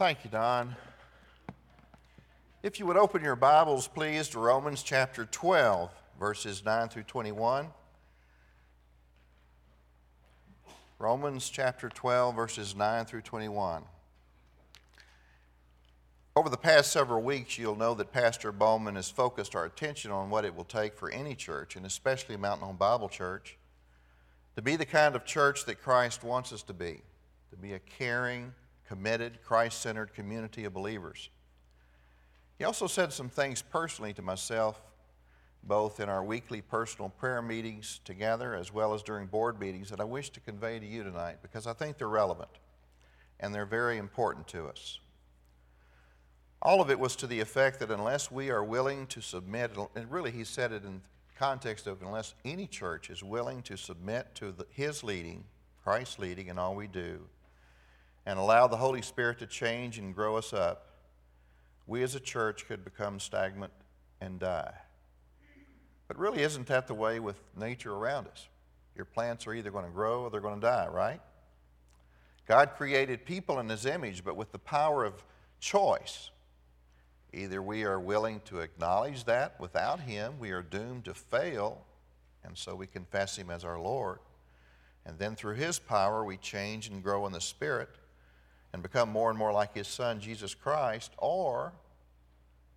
Thank you, Don. If you would open your Bibles, please, to Romans chapter 12, verses 9 through 21. Romans chapter 12, verses 9 through 21. Over the past several weeks, you'll know that Pastor Bowman has focused our attention on what it will take for any church, and especially Mountain Home Bible Church, to be the kind of church that Christ wants us to be, to be a caring, committed, Christ centered community of believers. He also said some things personally to myself, both in our weekly personal prayer meetings together as well as during board meetings, that I wish to convey to you tonight because I think they're relevant and they're very important to us. All of it was to the effect that unless we are willing to submit, and really he said it in context of unless any church is willing to submit to the, his leading, Christ's leading in all we do, and allow the Holy Spirit to change and grow us up, we as a church could become stagnant and die. But really, isn't that the way with nature around us? Your plants are either going to grow or they're going to die, right? God created people in His image, but with the power of choice. Either we are willing to acknowledge that without Him, we are doomed to fail, and so we confess Him as our Lord. And then through His power, we change and grow in the Spirit and become more and more like His Son, Jesus Christ, or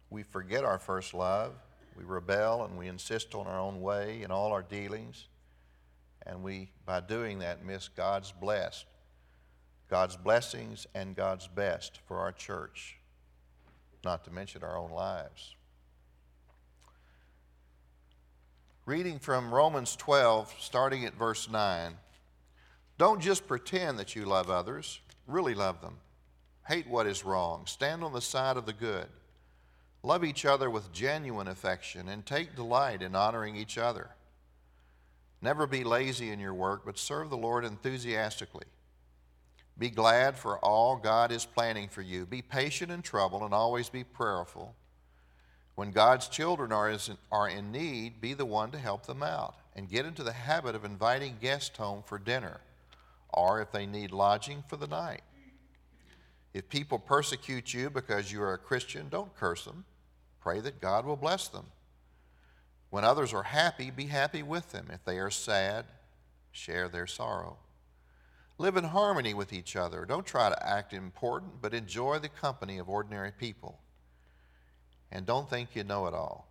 we forget our first love, we rebel, and we insist on our own way in all our dealings, and we, by doing that, miss God's blessed, God's blessings and God's best for our church not to mention our own lives. Reading from Romans 12, starting at verse 9. Don't just pretend that you love others, really love them. Hate what is wrong, stand on the side of the good. Love each other with genuine affection and take delight in honoring each other. Never be lazy in your work, but serve the Lord enthusiastically. Be glad for all God is planning for you. Be patient in trouble and always be prayerful. When God's children are, in, are in need, be the one to help them out and get into the habit of inviting guests home for dinner or if they need lodging for the night. If people persecute you because you are a Christian, don't curse them. Pray that God will bless them. When others are happy, be happy with them. If they are sad, share their sorrow. Live in harmony with each other. Don't try to act important, but enjoy the company of ordinary people. And don't think you know it all.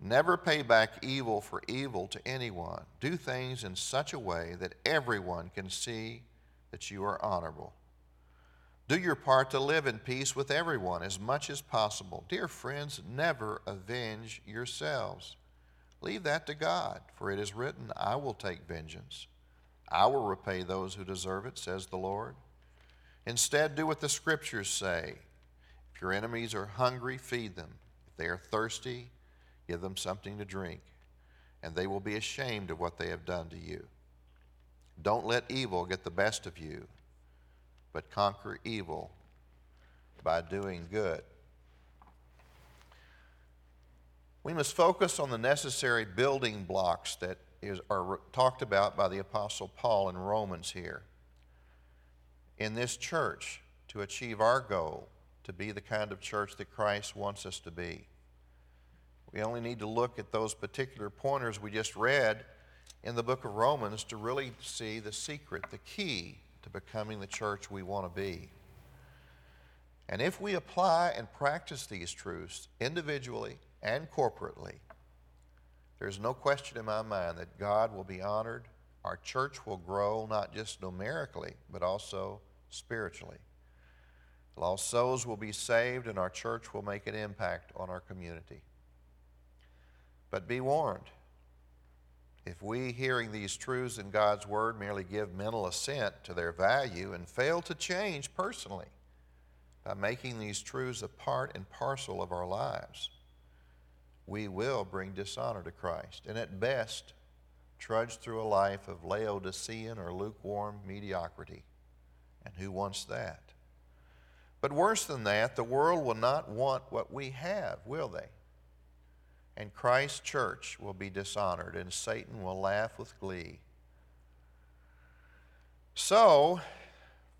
Never pay back evil for evil to anyone. Do things in such a way that everyone can see that you are honorable. Do your part to live in peace with everyone as much as possible. Dear friends, never avenge yourselves. Leave that to God, for it is written, I will take vengeance. I will repay those who deserve it, says the Lord. Instead, do what the scriptures say. If your enemies are hungry, feed them. If they are thirsty, give them something to drink, and they will be ashamed of what they have done to you. Don't let evil get the best of you, but conquer evil by doing good. We must focus on the necessary building blocks that is, are talked about by the Apostle Paul in Romans here. In this church, to achieve our goal, to be the kind of church that Christ wants us to be. We only need to look at those particular pointers we just read in the book of Romans to really see the secret, the key to becoming the church we want to be. And if we apply and practice these truths individually and corporately, there's no question in my mind that God will be honored. Our church will grow not just numerically, but also spiritually. Lost souls will be saved, and our church will make an impact on our community. But be warned if we, hearing these truths in God's Word, merely give mental assent to their value and fail to change personally by making these truths a part and parcel of our lives, we will bring dishonor to Christ. And at best, trudge through a life of Laodicean or lukewarm mediocrity. And who wants that? But worse than that, the world will not want what we have, will they? And Christ's church will be dishonored, and Satan will laugh with glee. So,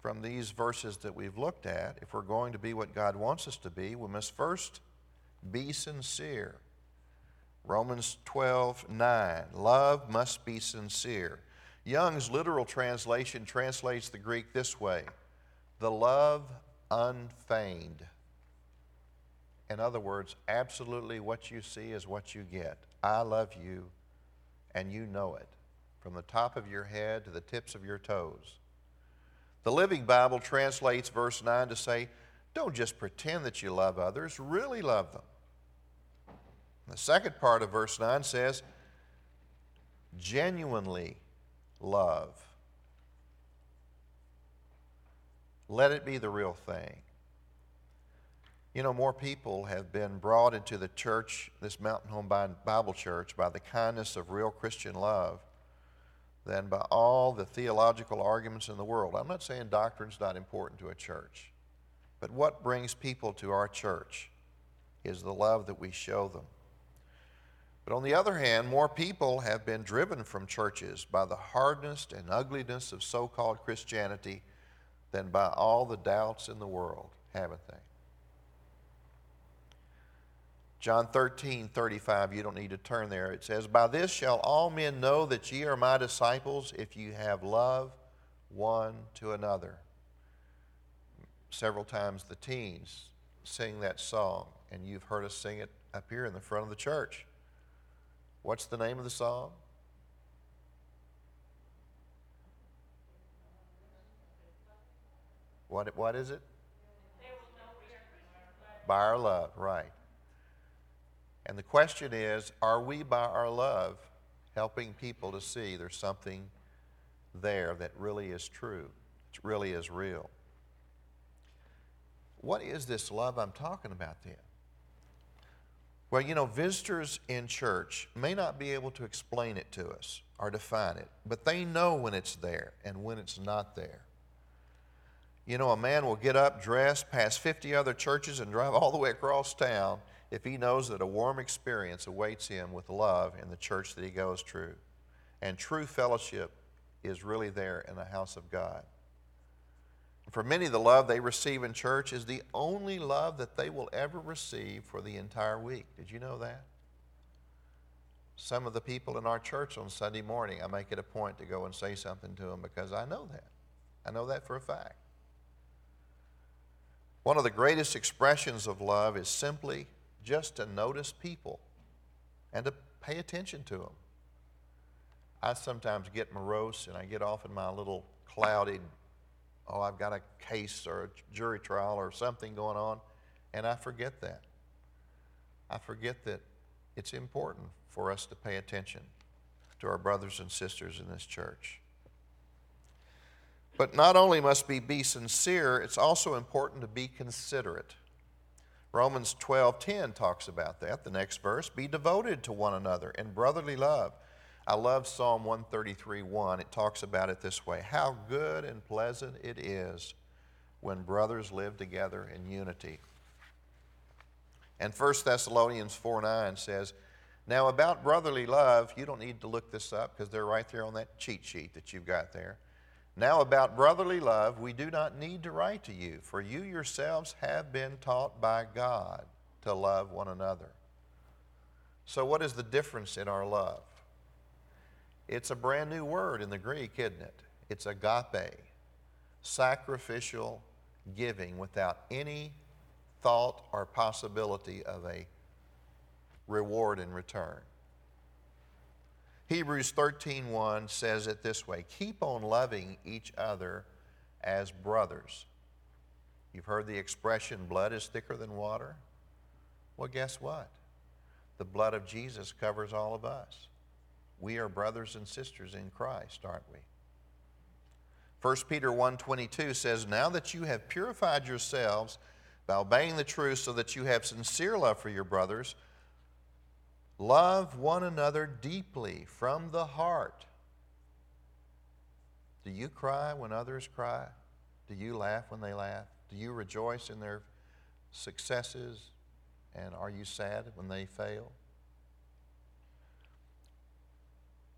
from these verses that we've looked at, if we're going to be what God wants us to be, we must first be sincere. Romans 12, 9. Love must be sincere. Young's literal translation translates the Greek this way the love unfeigned. In other words, absolutely what you see is what you get. I love you, and you know it, from the top of your head to the tips of your toes. The Living Bible translates verse 9 to say, don't just pretend that you love others, really love them. The second part of verse 9 says, genuinely love. Let it be the real thing. You know, more people have been brought into the church, this Mountain Home Bible Church, by the kindness of real Christian love than by all the theological arguments in the world. I'm not saying doctrine's not important to a church, but what brings people to our church is the love that we show them. But on the other hand, more people have been driven from churches by the hardness and ugliness of so called Christianity than by all the doubts in the world, haven't they? John 13, 35, you don't need to turn there. It says, By this shall all men know that ye are my disciples if you have love one to another. Several times the teens sing that song, and you've heard us sing it up here in the front of the church. What's the name of the song? What, what is it? By our love, right. And the question is are we, by our love, helping people to see there's something there that really is true, it really is real? What is this love I'm talking about then? Well, you know, visitors in church may not be able to explain it to us or define it, but they know when it's there and when it's not there. You know, a man will get up, dress, pass 50 other churches, and drive all the way across town if he knows that a warm experience awaits him with love in the church that he goes to. And true fellowship is really there in the house of God. For many, the love they receive in church is the only love that they will ever receive for the entire week. Did you know that? Some of the people in our church on Sunday morning, I make it a point to go and say something to them because I know that. I know that for a fact. One of the greatest expressions of love is simply just to notice people and to pay attention to them. I sometimes get morose and I get off in my little clouded oh, I've got a case or a jury trial or something going on, and I forget that. I forget that it's important for us to pay attention to our brothers and sisters in this church. But not only must we be sincere, it's also important to be considerate. Romans 12:10 talks about that. The next verse, be devoted to one another in brotherly love I love Psalm 133 1. It talks about it this way How good and pleasant it is when brothers live together in unity. And 1 Thessalonians 4 9 says, Now about brotherly love, you don't need to look this up because they're right there on that cheat sheet that you've got there. Now, about brotherly love, we do not need to write to you, for you yourselves have been taught by God to love one another. So, what is the difference in our love? It's a brand new word in the Greek, isn't it? It's agape, sacrificial giving without any thought or possibility of a reward in return. Hebrews 13:1 says it this way, keep on loving each other as brothers. You've heard the expression blood is thicker than water? Well, guess what? The blood of Jesus covers all of us. We are brothers and sisters in Christ, aren't we? 1 Peter 1:22 says, "Now that you have purified yourselves by obeying the truth so that you have sincere love for your brothers, love one another deeply from the heart." Do you cry when others cry? Do you laugh when they laugh? Do you rejoice in their successes? And are you sad when they fail?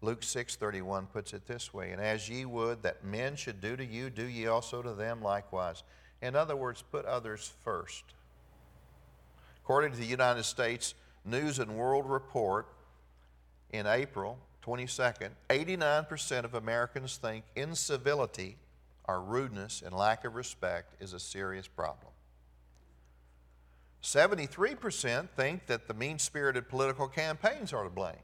Luke 6:31 puts it this way, and as ye would that men should do to you, do ye also to them likewise. In other words, put others first. According to the United States News and World Report in April 22nd, 89% of Americans think incivility or rudeness and lack of respect is a serious problem. 73% think that the mean spirited political campaigns are to blame.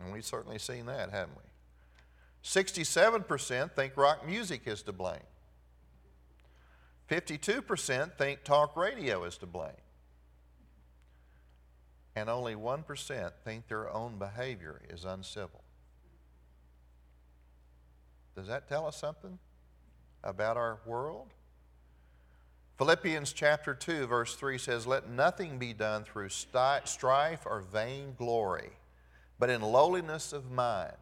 And we've certainly seen that, haven't we? 67% think rock music is to blame. 52% think talk radio is to blame. And only 1% think their own behavior is uncivil. Does that tell us something about our world? Philippians chapter 2, verse 3 says, Let nothing be done through strife or vain glory but in lowliness of mind.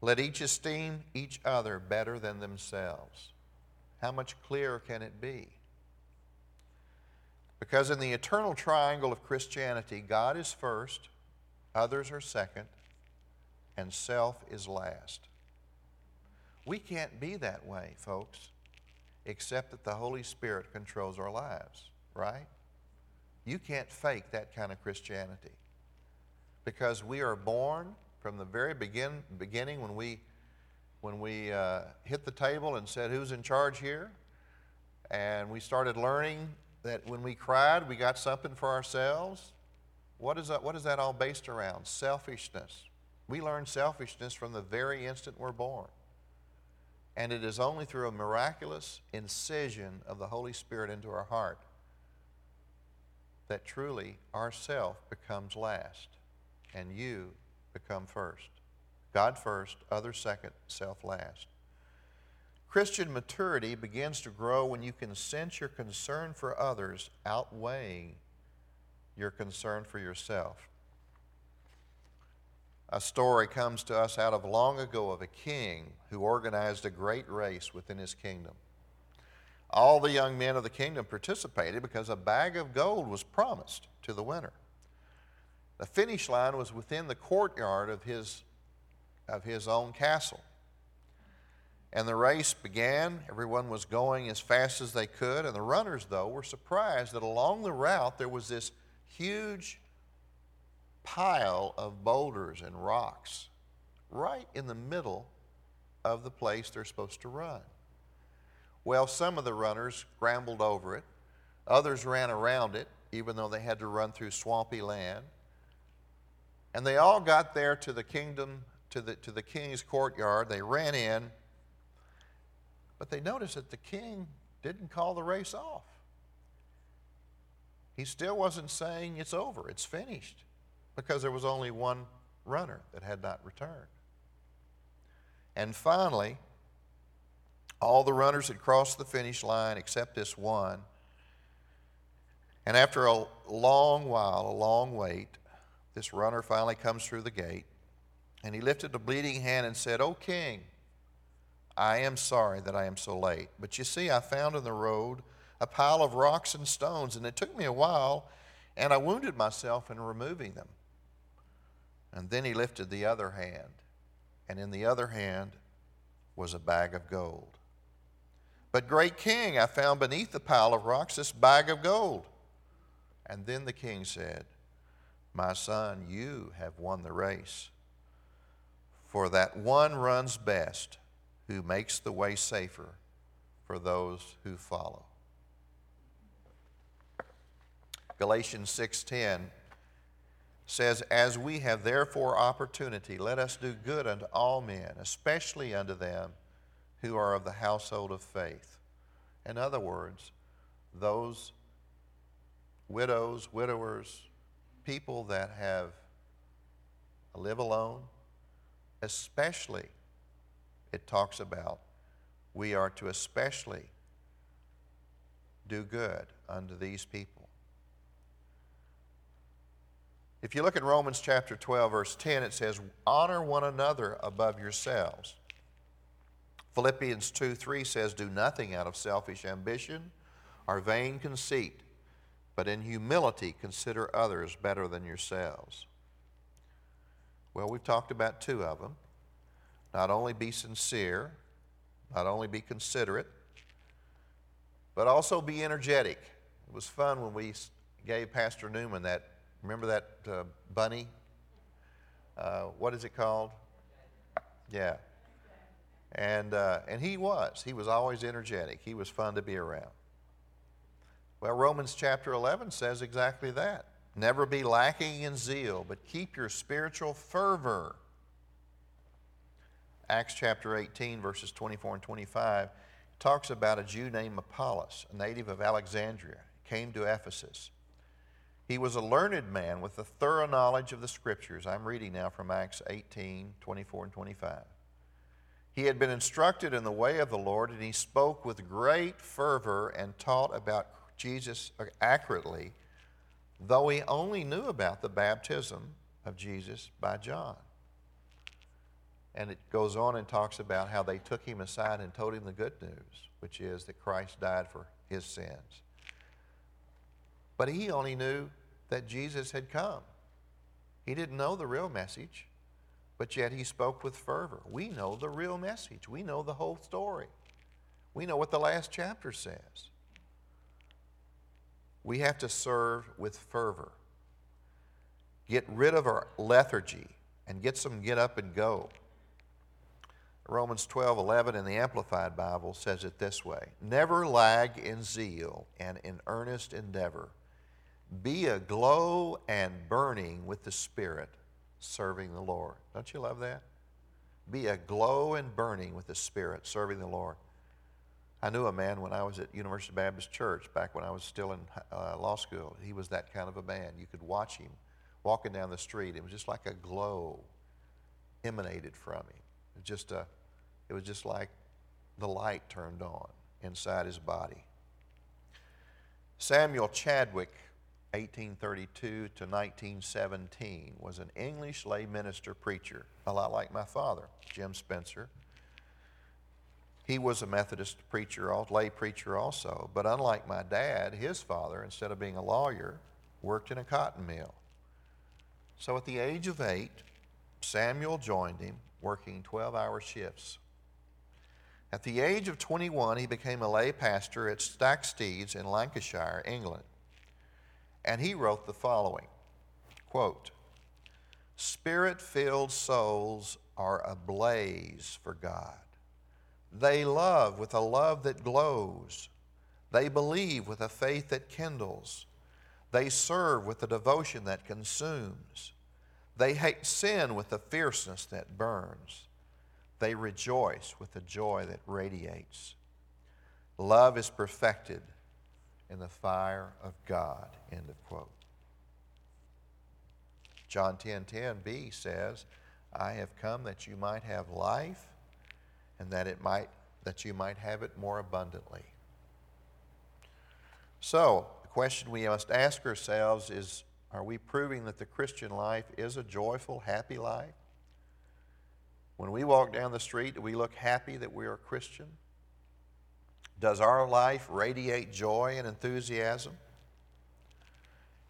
Let each esteem each other better than themselves. How much clearer can it be? Because in the eternal triangle of Christianity, God is first, others are second, and self is last. We can't be that way, folks, except that the Holy Spirit controls our lives, right? You can't fake that kind of Christianity because we are born from the very begin, beginning when we, when we uh, hit the table and said, Who's in charge here? And we started learning that when we cried, we got something for ourselves. What is that, what is that all based around? Selfishness. We learn selfishness from the very instant we're born. And it is only through a miraculous incision of the Holy Spirit into our heart that truly our self becomes last and you become first. God first, others second, self last. Christian maturity begins to grow when you can sense your concern for others outweighing your concern for yourself. A story comes to us out of long ago of a king who organized a great race within his kingdom. All the young men of the kingdom participated because a bag of gold was promised to the winner. The finish line was within the courtyard of his, of his own castle. And the race began. Everyone was going as fast as they could. And the runners, though, were surprised that along the route there was this huge pile of boulders and rocks right in the middle of the place they're supposed to run. Well, some of the runners scrambled over it, others ran around it, even though they had to run through swampy land. And they all got there to the kingdom, to the, to the king's courtyard. They ran in, but they noticed that the king didn't call the race off. He still wasn't saying it's over, it's finished, because there was only one runner that had not returned. And finally, all the runners had crossed the finish line except this one. And after a long while, a long wait, this runner finally comes through the gate, and he lifted a bleeding hand and said, O king, I am sorry that I am so late. But you see, I found in the road a pile of rocks and stones, and it took me a while, and I wounded myself in removing them. And then he lifted the other hand, and in the other hand was a bag of gold. But, great king, I found beneath the pile of rocks this bag of gold. And then the king said, my son, you have won the race. For that one runs best who makes the way safer for those who follow. Galatians 6:10 says, As we have therefore opportunity, let us do good unto all men, especially unto them who are of the household of faith. In other words, those widows, widowers, people that have live alone, especially it talks about we are to especially do good unto these people. If you look at Romans chapter 12, verse 10, it says, Honor one another above yourselves. Philippians 2 3 says, Do nothing out of selfish ambition or vain conceit but in humility consider others better than yourselves. Well, we've talked about two of them. Not only be sincere, not only be considerate, but also be energetic. It was fun when we gave Pastor Newman that, remember that uh, bunny? Uh, what is it called? Yeah. And, uh, and he was. He was always energetic. He was fun to be around. Well, Romans chapter 11 says exactly that. Never be lacking in zeal, but keep your spiritual fervor. Acts chapter 18, verses 24 and 25, talks about a Jew named Apollos, a native of Alexandria, came to Ephesus. He was a learned man with a thorough knowledge of the Scriptures. I'm reading now from Acts 18, 24 and 25. He had been instructed in the way of the Lord, and he spoke with great fervor and taught about Jesus accurately, though he only knew about the baptism of Jesus by John. And it goes on and talks about how they took him aside and told him the good news, which is that Christ died for his sins. But he only knew that Jesus had come. He didn't know the real message, but yet he spoke with fervor. We know the real message, we know the whole story, we know what the last chapter says. We have to serve with fervor. Get rid of our lethargy and get some get up and go. Romans 12, 11 in the Amplified Bible says it this way Never lag in zeal and in earnest endeavor. Be aglow and burning with the Spirit, serving the Lord. Don't you love that? Be aglow and burning with the Spirit, serving the Lord. I knew a man when I was at University Baptist Church back when I was still in uh, law school. He was that kind of a man. You could watch him walking down the street. It was just like a glow emanated from him. Just a, it was just like the light turned on inside his body. Samuel Chadwick, 1832 to 1917, was an English lay minister preacher, a lot like my father, Jim Spencer. He was a Methodist preacher, lay preacher also, but unlike my dad, his father, instead of being a lawyer, worked in a cotton mill. So at the age of eight, Samuel joined him, working 12 hour shifts. At the age of 21, he became a lay pastor at Stacksteads in Lancashire, England. And he wrote the following quote, Spirit filled souls are ablaze for God. They love with a love that glows. They believe with a faith that kindles. They serve with a devotion that consumes. They hate sin with a fierceness that burns. They rejoice with a joy that radiates. Love is perfected in the fire of God. End of quote. John 10 10b says, I have come that you might have life and that it might that you might have it more abundantly. So, the question we must ask ourselves is are we proving that the Christian life is a joyful, happy life? When we walk down the street, do we look happy that we are Christian? Does our life radiate joy and enthusiasm?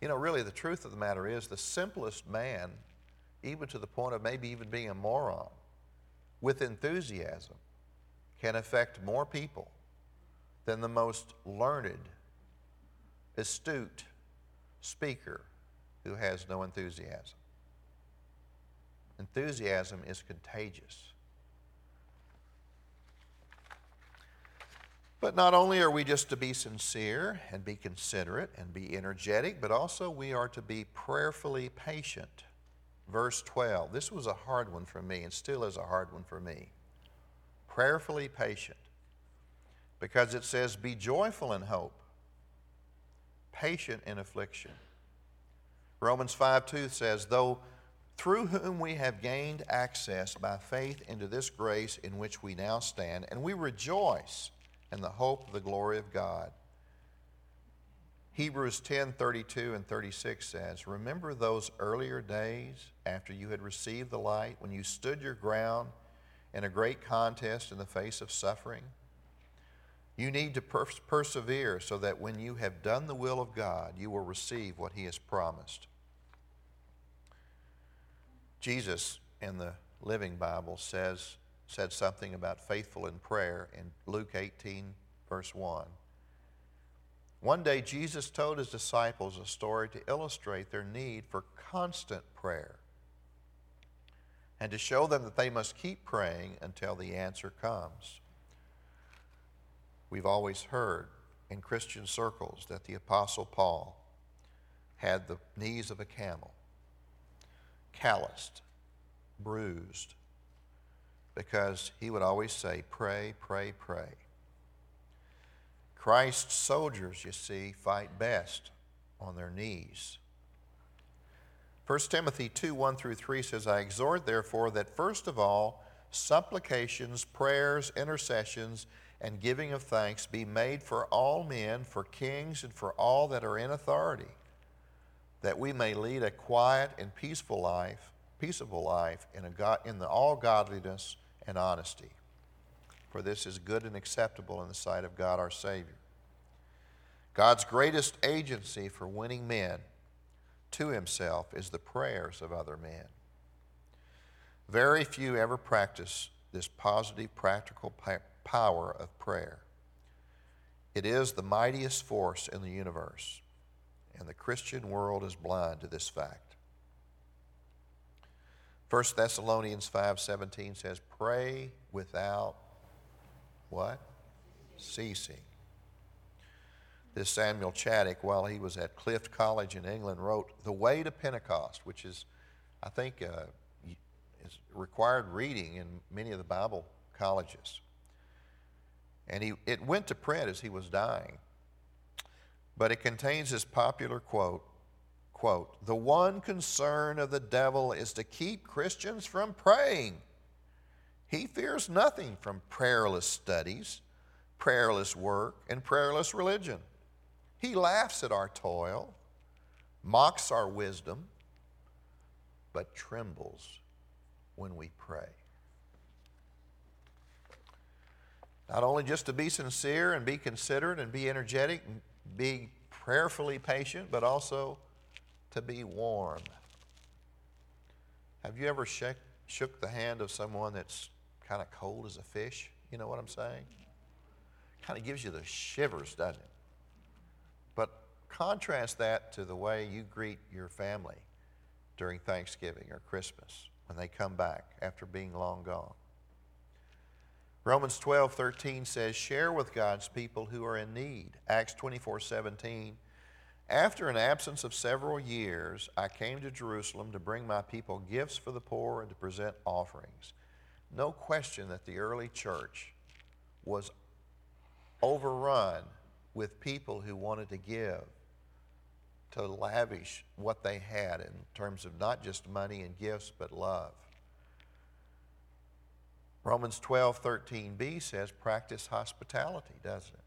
You know, really, the truth of the matter is the simplest man, even to the point of maybe even being a moron, with enthusiasm can affect more people than the most learned, astute speaker who has no enthusiasm. Enthusiasm is contagious. But not only are we just to be sincere and be considerate and be energetic, but also we are to be prayerfully patient. Verse 12. This was a hard one for me and still is a hard one for me. Prayerfully patient. Because it says, Be joyful in hope, patient in affliction. Romans 5 2 says, Though through whom we have gained access by faith into this grace in which we now stand, and we rejoice in the hope of the glory of God. Hebrews 10 32 and 36 says, Remember those earlier days after you had received the light, when you stood your ground in a great contest in the face of suffering? You need to per- persevere so that when you have done the will of God, you will receive what He has promised. Jesus in the Living Bible says, said something about faithful in prayer in Luke 18, verse 1. One day, Jesus told his disciples a story to illustrate their need for constant prayer and to show them that they must keep praying until the answer comes. We've always heard in Christian circles that the Apostle Paul had the knees of a camel, calloused, bruised, because he would always say, Pray, pray, pray. Christ's soldiers, you see, fight best on their knees. 1 Timothy 2 1 through 3 says, I exhort, therefore, that first of all, supplications, prayers, intercessions, and giving of thanks be made for all men, for kings, and for all that are in authority, that we may lead a quiet and peaceful life, peaceable life in, a God, in the all godliness and honesty. For this is good and acceptable in the sight of God our Savior. God's greatest agency for winning men to himself is the prayers of other men. Very few ever practice this positive, practical power of prayer. It is the mightiest force in the universe, and the Christian world is blind to this fact. 1 Thessalonians 5:17 says, "Pray without what? Ceasing." This Samuel Chadwick, while he was at Cliff College in England, wrote "The Way to Pentecost," which is, I think, uh, is required reading in many of the Bible colleges. And he, it went to print as he was dying. But it contains this popular quote quote, The one concern of the devil is to keep Christians from praying. He fears nothing from prayerless studies, prayerless work, and prayerless religion. He laughs at our toil, mocks our wisdom, but trembles when we pray. Not only just to be sincere and be considerate and be energetic be prayerfully patient, but also to be warm. Have you ever shook, shook the hand of someone that's kind of cold as a fish? You know what I'm saying? Kind of gives you the shivers, doesn't it? But contrast that to the way you greet your family during Thanksgiving or Christmas when they come back after being long gone. Romans 12, 13 says, Share with God's people who are in need. Acts 24, 17. After an absence of several years, I came to Jerusalem to bring my people gifts for the poor and to present offerings. No question that the early church was overrun with people who wanted to give, to lavish what they had in terms of not just money and gifts, but love. Romans 12, 13b says, practice hospitality, doesn't it?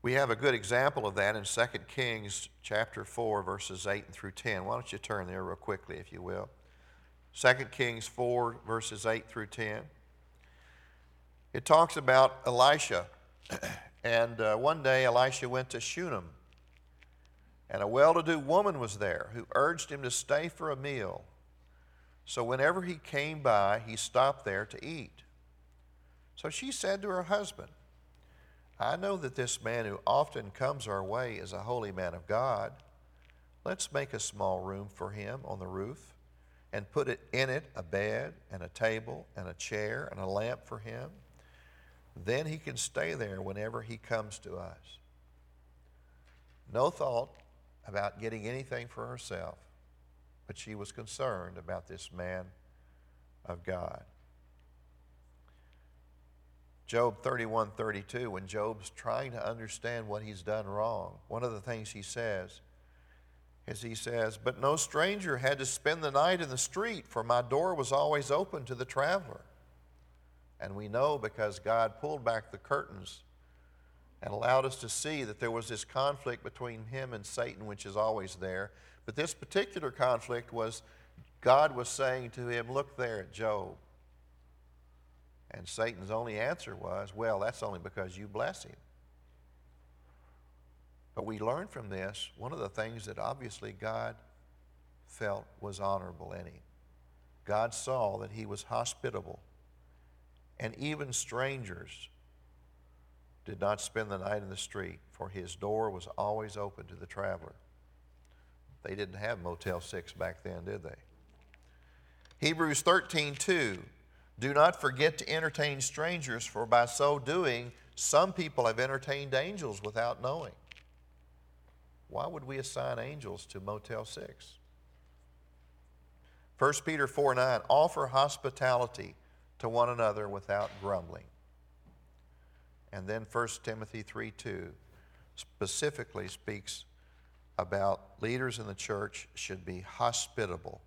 We have a good example of that in 2 Kings chapter 4, verses 8 through 10. Why don't you turn there real quickly, if you will? 2 Kings 4, verses 8 through 10. It talks about Elisha. and uh, one day Elisha went to Shunem, and a well to do woman was there who urged him to stay for a meal. So whenever he came by, he stopped there to eat. So she said to her husband, I know that this man who often comes our way is a holy man of God. Let's make a small room for him on the roof and put it in it a bed and a table and a chair and a lamp for him. Then he can stay there whenever he comes to us. No thought about getting anything for herself but she was concerned about this man of God. Job 31 32, when Job's trying to understand what he's done wrong, one of the things he says is he says, But no stranger had to spend the night in the street, for my door was always open to the traveler. And we know because God pulled back the curtains and allowed us to see that there was this conflict between him and Satan, which is always there. But this particular conflict was God was saying to him, Look there at Job. And Satan's only answer was, Well, that's only because you bless him. But we learn from this one of the things that obviously God felt was honorable in him. God saw that he was hospitable. And even strangers did not spend the night in the street, for his door was always open to the traveler. They didn't have Motel 6 back then, did they? Hebrews 13, 2. Do not forget to entertain strangers, for by so doing, some people have entertained angels without knowing. Why would we assign angels to Motel 6? 1 Peter 4 9, offer hospitality to one another without grumbling. And then 1 Timothy 3 2 specifically speaks about leaders in the church should be hospitable.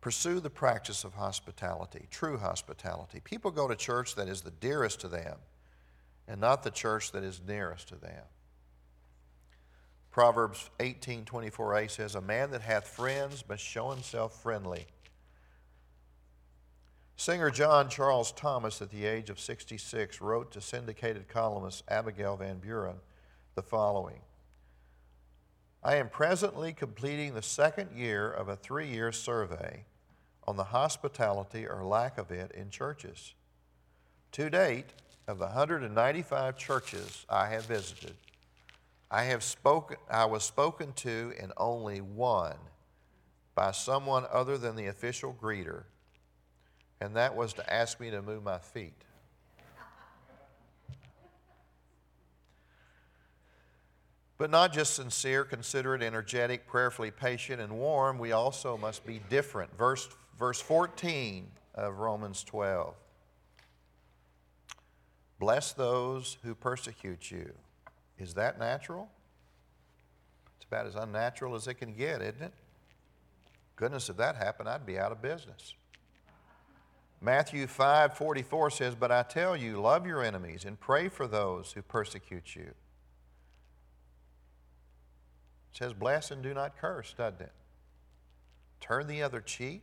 Pursue the practice of hospitality, true hospitality. People go to church that is the dearest to them and not the church that is nearest to them. Proverbs 18:24a says, "A man that hath friends must show himself friendly." Singer John Charles Thomas, at the age of 66, wrote to syndicated columnist Abigail Van Buren the following I am presently completing the second year of a three year survey on the hospitality or lack of it in churches. To date, of the 195 churches I have visited, I have spoken I was spoken to in only one by someone other than the official greeter, and that was to ask me to move my feet. But not just sincere, considerate, energetic, prayerfully patient, and warm, we also must be different. Verse, verse 14 of Romans 12. Bless those who persecute you. Is that natural? It's about as unnatural as it can get, isn't it? Goodness, if that happened, I'd be out of business. Matthew 5 44 says, But I tell you, love your enemies and pray for those who persecute you says, Bless and do not curse, doesn't it? Turn the other cheek.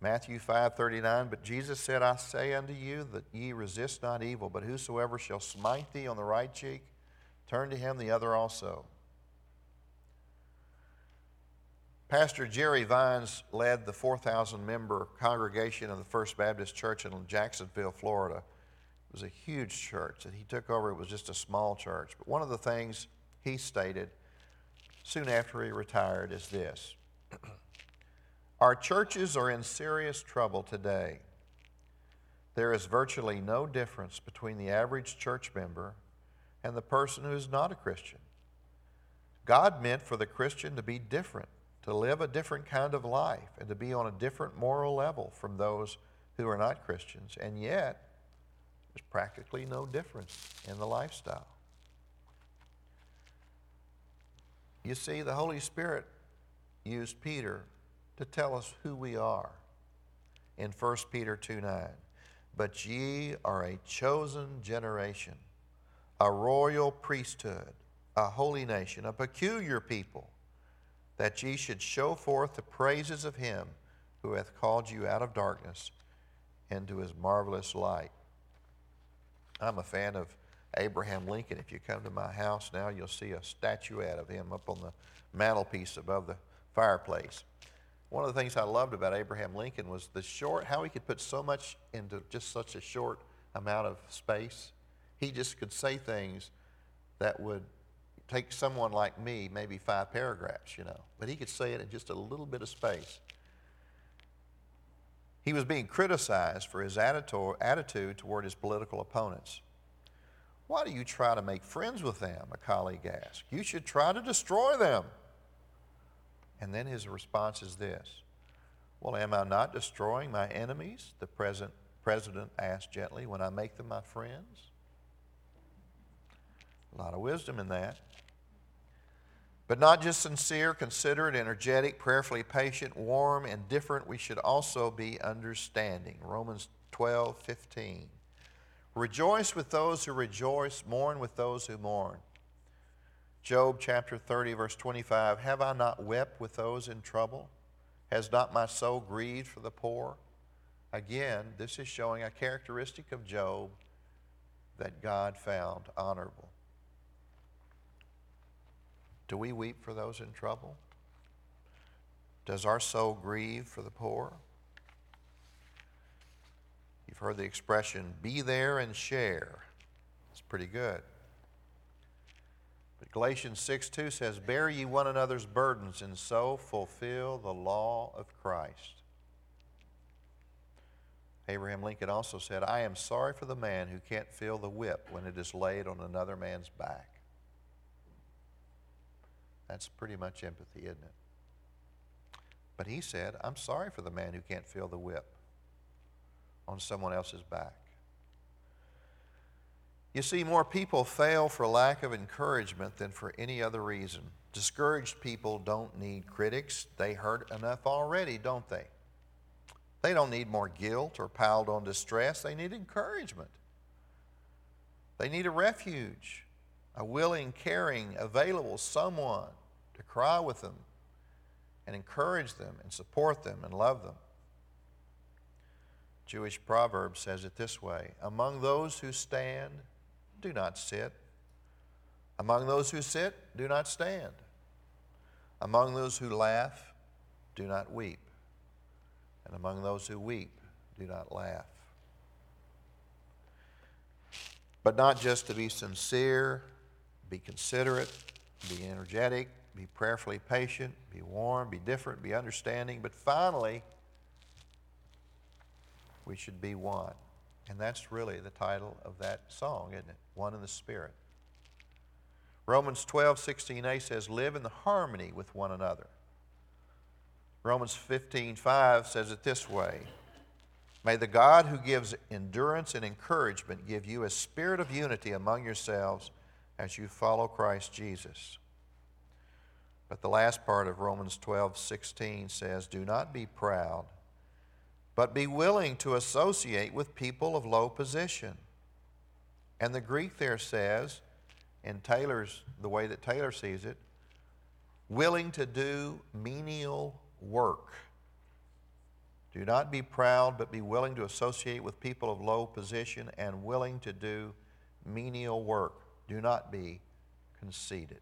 Matthew 5 39, but Jesus said, I say unto you that ye resist not evil, but whosoever shall smite thee on the right cheek, turn to him the other also. Pastor Jerry Vines led the 4,000 member congregation of the First Baptist Church in Jacksonville, Florida. It was a huge church that he took over. It was just a small church. But one of the things he stated soon after he retired is this Our churches are in serious trouble today. There is virtually no difference between the average church member and the person who is not a Christian. God meant for the Christian to be different, to live a different kind of life, and to be on a different moral level from those who are not Christians. And yet, there's practically no difference in the lifestyle. You see, the Holy Spirit used Peter to tell us who we are in 1 Peter 2 9. But ye are a chosen generation, a royal priesthood, a holy nation, a peculiar people, that ye should show forth the praises of him who hath called you out of darkness into his marvelous light. I'm a fan of Abraham Lincoln. If you come to my house now, you'll see a statuette of him up on the mantelpiece above the fireplace. One of the things I loved about Abraham Lincoln was the short, how he could put so much into just such a short amount of space. He just could say things that would take someone like me maybe five paragraphs, you know, but he could say it in just a little bit of space. He was being criticized for his attitude toward his political opponents. Why do you try to make friends with them? A colleague asked. You should try to destroy them. And then his response is this Well, am I not destroying my enemies? The present president asked gently, when I make them my friends. A lot of wisdom in that. But not just sincere, considerate, energetic, prayerfully patient, warm, and different, we should also be understanding. Romans 12, 15. Rejoice with those who rejoice, mourn with those who mourn. Job chapter 30, verse 25 Have I not wept with those in trouble? Has not my soul grieved for the poor? Again, this is showing a characteristic of Job that God found honorable. Do we weep for those in trouble? Does our soul grieve for the poor? You've heard the expression, be there and share. It's pretty good. But Galatians 6 2 says, Bear ye one another's burdens, and so fulfill the law of Christ. Abraham Lincoln also said, I am sorry for the man who can't feel the whip when it is laid on another man's back. That's pretty much empathy, isn't it? But he said, I'm sorry for the man who can't feel the whip on someone else's back. You see, more people fail for lack of encouragement than for any other reason. Discouraged people don't need critics. They hurt enough already, don't they? They don't need more guilt or piled on distress. They need encouragement. They need a refuge, a willing, caring, available someone to cry with them and encourage them and support them and love them. Jewish proverb says it this way Among those who stand, do not sit. Among those who sit, do not stand. Among those who laugh, do not weep. And among those who weep, do not laugh. But not just to be sincere, be considerate, be energetic, be prayerfully patient, be warm, be different, be understanding. But finally, we should be one. And that's really the title of that song, isn't it? One in the Spirit. Romans 12, 16a says, Live in the harmony with one another. Romans 15, 5 says it this way May the God who gives endurance and encouragement give you a spirit of unity among yourselves as you follow Christ Jesus. But the last part of Romans 12, 16 says, Do not be proud but be willing to associate with people of low position. And the Greek there says, in Taylor's, the way that Taylor sees it, willing to do menial work. Do not be proud, but be willing to associate with people of low position and willing to do menial work. Do not be conceited.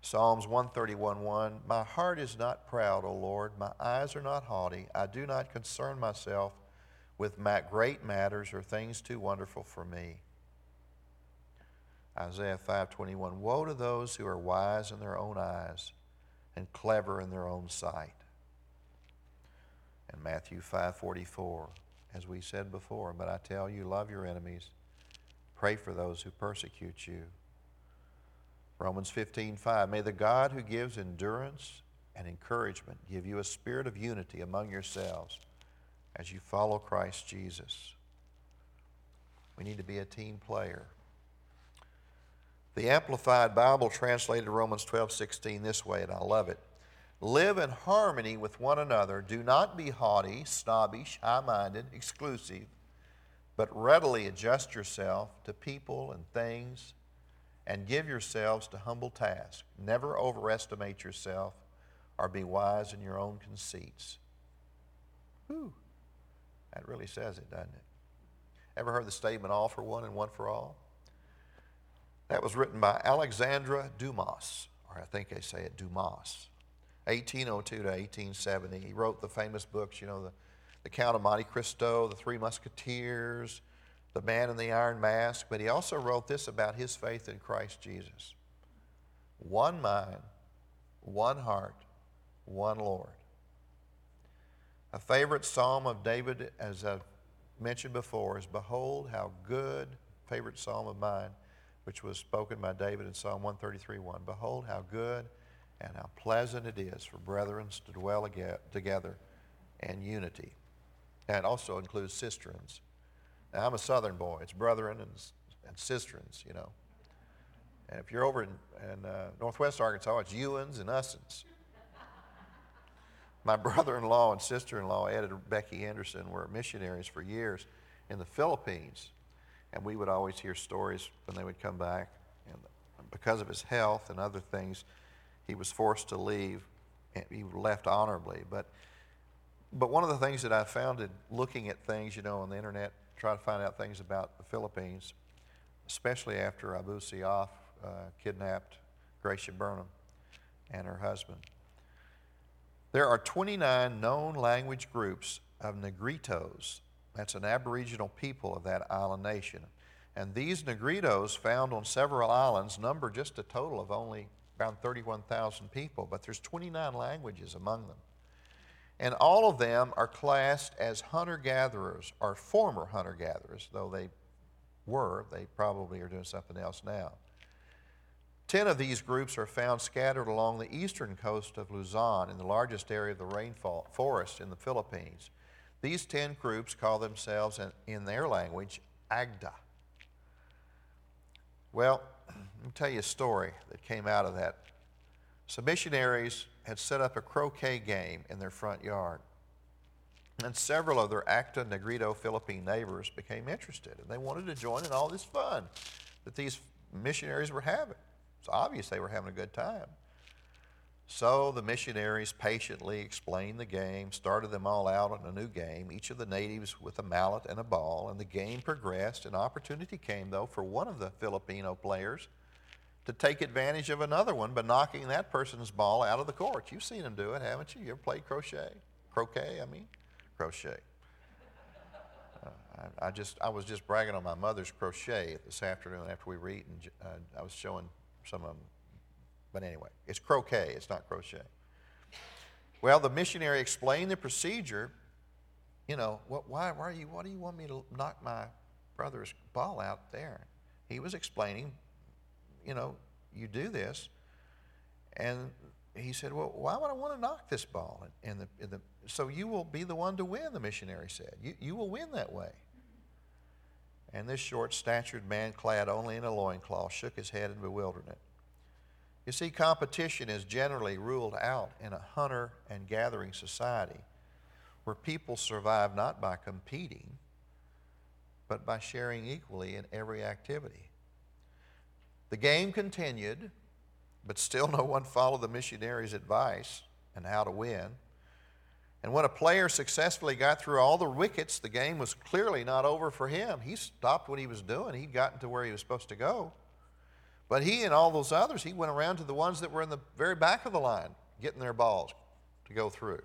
Psalms 131:1 My heart is not proud, O Lord, my eyes are not haughty. I do not concern myself with great matters or things too wonderful for me. Isaiah 5:21 Woe to those who are wise in their own eyes and clever in their own sight. And Matthew 5:44 as we said before, but I tell you love your enemies, pray for those who persecute you. Romans 15, 5. May the God who gives endurance and encouragement give you a spirit of unity among yourselves as you follow Christ Jesus. We need to be a team player. The Amplified Bible translated Romans 12, 16 this way, and I love it. Live in harmony with one another. Do not be haughty, snobbish, high minded, exclusive, but readily adjust yourself to people and things and give yourselves to humble tasks. Never overestimate yourself or be wise in your own conceits. Whew. That really says it, doesn't it? Ever heard the statement, all for one and one for all? That was written by Alexandre Dumas, or I think they say it Dumas, 1802 to 1870. He wrote the famous books, you know, the, the Count of Monte Cristo, The Three Musketeers, the man in the iron mask, but he also wrote this about his faith in Christ Jesus one mind, one heart, one Lord. A favorite psalm of David, as I've mentioned before, is Behold how good, favorite psalm of mine, which was spoken by David in Psalm 133 1. Behold how good and how pleasant it is for brethren to dwell together in unity. That also includes sisterns. Now, I'm a southern boy. It's brethren and, and sisterns, you know. And if you're over in, in uh, northwest Arkansas, it's Ewans and Ussens. My brother-in-law and sister-in-law, Ed and Becky Anderson, were missionaries for years in the Philippines. And we would always hear stories when they would come back. And because of his health and other things, he was forced to leave. And he left honorably. But, but one of the things that I found in looking at things, you know, on the internet, try to find out things about the Philippines, especially after Abu Sayyaf uh, kidnapped Gracia Burnham and her husband. There are 29 known language groups of Negritos. That's an Aboriginal people of that island nation. And these Negritos, found on several islands, number just a total of only around 31,000 people, but there's 29 languages among them. And all of them are classed as hunter gatherers or former hunter gatherers, though they were. They probably are doing something else now. Ten of these groups are found scattered along the eastern coast of Luzon in the largest area of the rainforest in the Philippines. These ten groups call themselves, in, in their language, Agta. Well, let me tell you a story that came out of that. Some missionaries had set up a croquet game in their front yard. And several of their Agta Negrito Philippine neighbors became interested, and they wanted to join in all this fun that these missionaries were having. It's obvious they were having a good time. So the missionaries patiently explained the game, started them all out on a new game, each of the natives with a mallet and a ball, and the game progressed. An opportunity came, though, for one of the Filipino players to take advantage of another one by knocking that person's ball out of the court. You've seen them do it, haven't you? You ever played crochet? Croquet, I mean? Crochet. Uh, I, just, I was just bragging on my mother's crochet this afternoon after we were eating. Uh, I was showing some of them. But anyway, it's croquet, it's not crochet. Well, the missionary explained the procedure. You know, what, why, why, are you, why do you want me to knock my brother's ball out there? He was explaining, you know, you do this. And he said, Well, why would I want to knock this ball? And, the, the, so you will be the one to win, the missionary said. You, you will win that way. And this short statured man, clad only in a loincloth, shook his head in bewilderment. You see, competition is generally ruled out in a hunter and gathering society where people survive not by competing, but by sharing equally in every activity. The game continued, but still no one followed the missionary's advice and how to win. And when a player successfully got through all the wickets, the game was clearly not over for him. He stopped what he was doing, he'd gotten to where he was supposed to go. But he and all those others, he went around to the ones that were in the very back of the line, getting their balls to go through.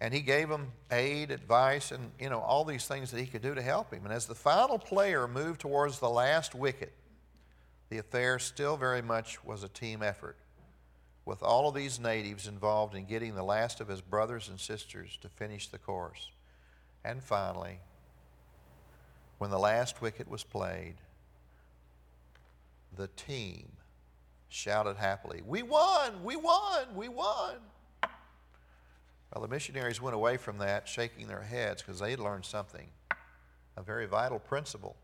And he gave him aid, advice, and you know all these things that he could do to help him. And as the final player moved towards the last wicket, the affair still very much was a team effort with all of these natives involved in getting the last of his brothers and sisters to finish the course. And finally, when the last wicket was played, the team shouted happily, We won! We won! We won! Well, the missionaries went away from that shaking their heads because they learned something, a very vital principle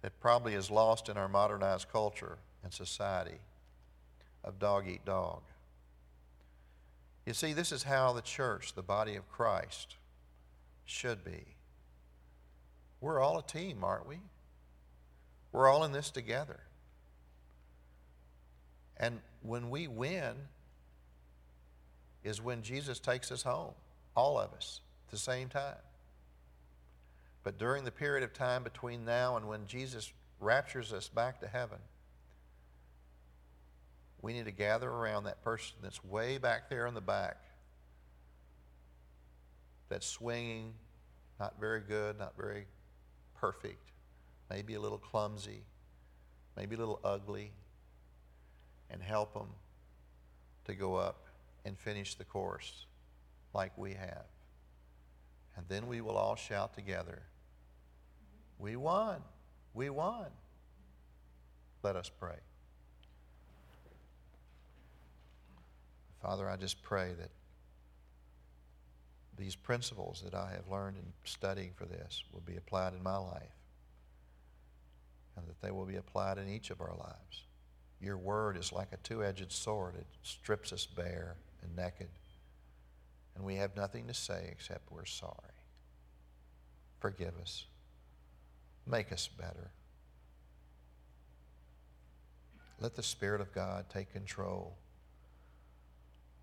that probably is lost in our modernized culture and society of dog eat dog. You see, this is how the church, the body of Christ, should be. We're all a team, aren't we? We're all in this together. And when we win, is when Jesus takes us home, all of us, at the same time. But during the period of time between now and when Jesus raptures us back to heaven, we need to gather around that person that's way back there in the back, that's swinging, not very good, not very perfect, maybe a little clumsy, maybe a little ugly, and help them to go up and finish the course like we have. And then we will all shout together, We won! We won! Let us pray. Father, I just pray that these principles that I have learned in studying for this will be applied in my life and that they will be applied in each of our lives. Your word is like a two edged sword, it strips us bare and naked, and we have nothing to say except we're sorry. Forgive us, make us better. Let the Spirit of God take control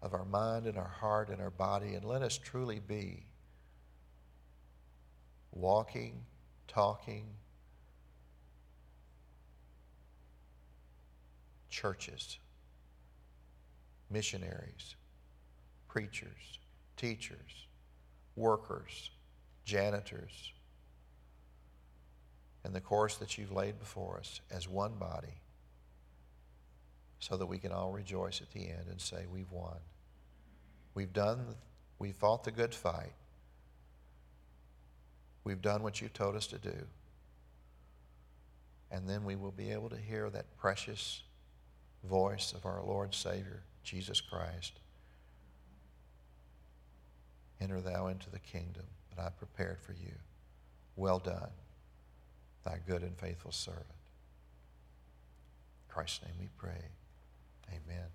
of our mind and our heart and our body, and let us truly be walking, talking, churches, missionaries, preachers, teachers, workers, janitors, and the course that you've laid before us as one body so that we can all rejoice at the end and say, We've won. We've done, we've fought the good fight. We've done what you've told us to do. And then we will be able to hear that precious voice of our Lord Savior, Jesus Christ. Enter thou into the kingdom that I prepared for you. Well done, thy good and faithful servant. In Christ's name we pray. Amen.